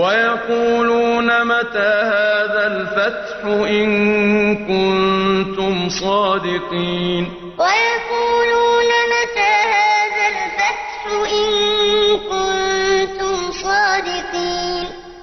ويقولون متى هذا الفتح إن كنتم صادقين؟ ويقولون